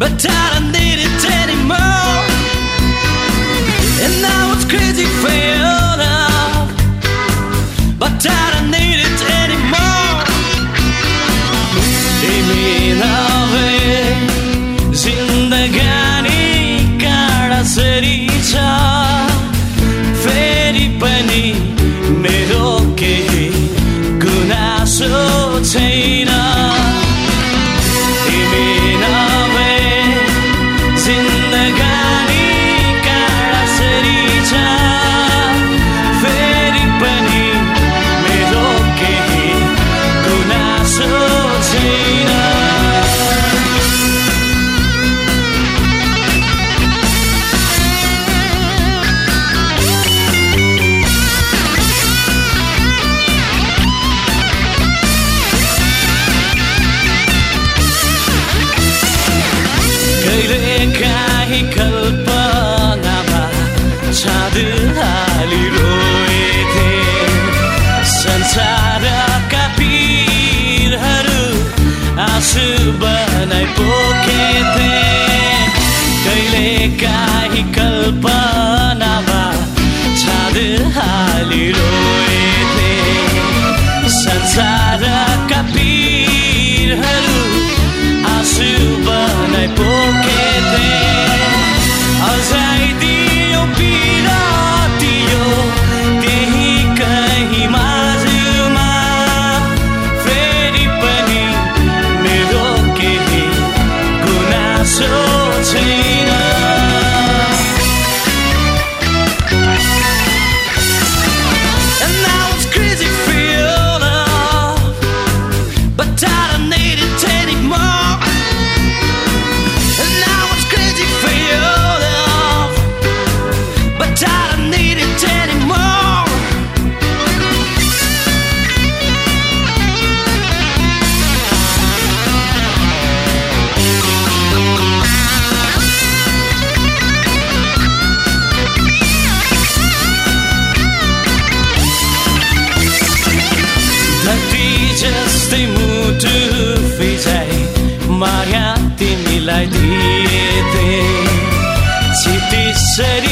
but I don't need it anymore. And I was crazy for you, but I don't need. मासु बनाइ पोखेथे कहिले काहीँ कल्पनामा छाद हाली रोएथे संसार माया तिमीलाई दिए थिए छिटिसरी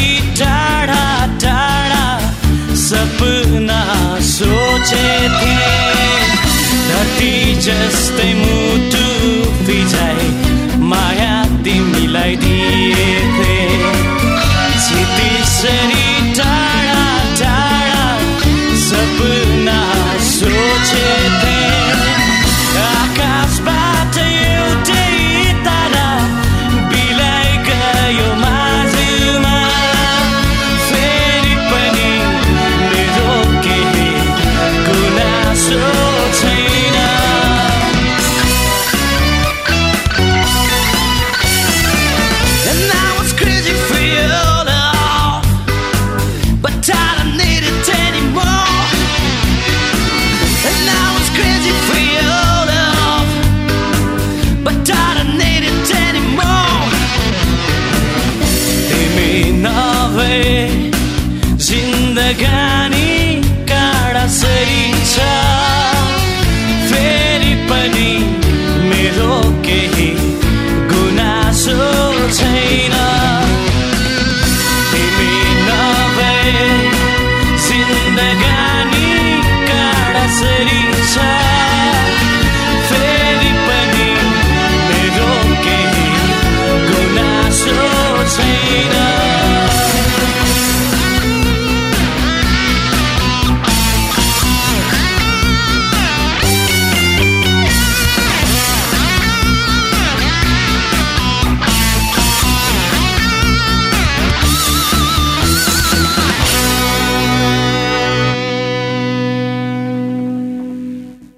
again.